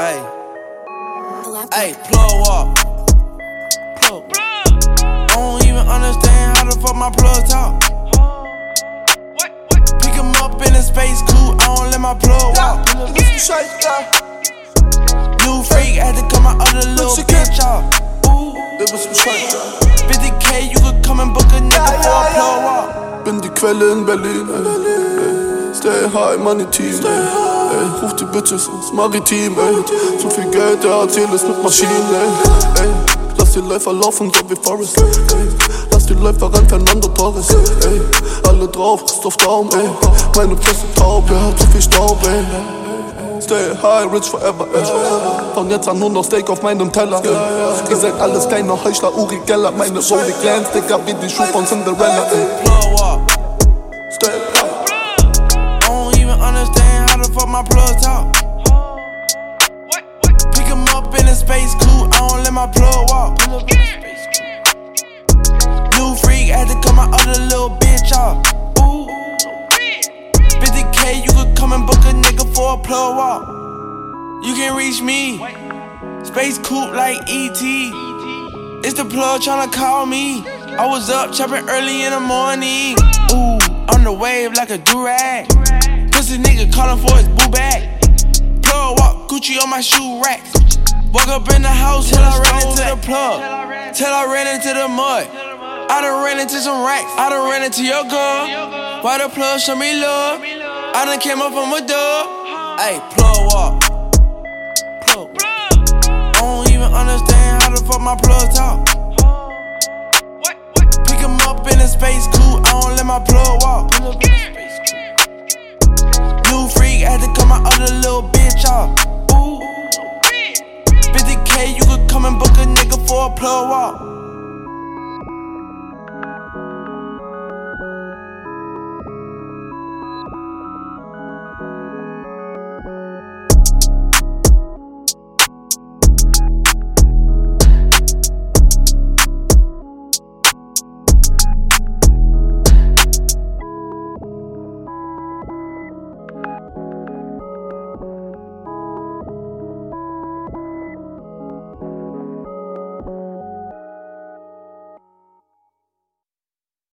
Hey. Hey, plug up. Plug. I don't even understand how the fuck my plug talk. Pick him up in a space coupe, I don't let my plug walk. New freak, had to cut my other little bitch off. Ooh. 50k, you could come and book a nigga for a plug walk. Bin die Quelle in Berlin, eh. ey. ey. Stay high, money team, ey. Ey. Ruf die Bitches ins Maritim, ey. Zu viel Geld, ja, erzähl es mit Maschinen, ey. ey. Lass die Läufer laufen, so wie Forrest, ey. Lass die Läufer rein, Fernando Torres, ey. Alle drauf, Christoph Daum, ey. Meine Fresse taub, ja, zu viel Staub, ey. Stay high, rich forever, ey. Von jetzt an nur noch Steak auf meinem Teller, ey. Ihr seid alles kleine Heuchler, Uri Geller. Meine Rolli glänzt, Digga, wie die Schuhe von Cinderella, ey. My plug talk. Pick him up in a space coupe, I don't let my plug walk. New freak, had to cut my other little bitch off. Ooh. 50k, you could come and book a nigga for a plug walk. You can reach me. Space coupe like ET. It's the plug tryna call me. I was up chopping early in the morning. Ooh, on the wave like a durag. Pussy nigga calling for his boo bag. Plug walk Gucci on my shoe rack. Walk up in the house till I ran into the plug. Till I ran into the mud. I done ran into some racks. I done ran into your girl. Why the plug show me love? I done came up from a dub. Hey, plug walk. Plug. I don't even understand how the fuck my plug talk. Pick him up in a space coupe, I don't let my plug walk. Freak, had to cut my other little bitch off. Ooh. 50k, you could come and book a nigga for a plug walk.